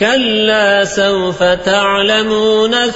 كلا سوف تعلمون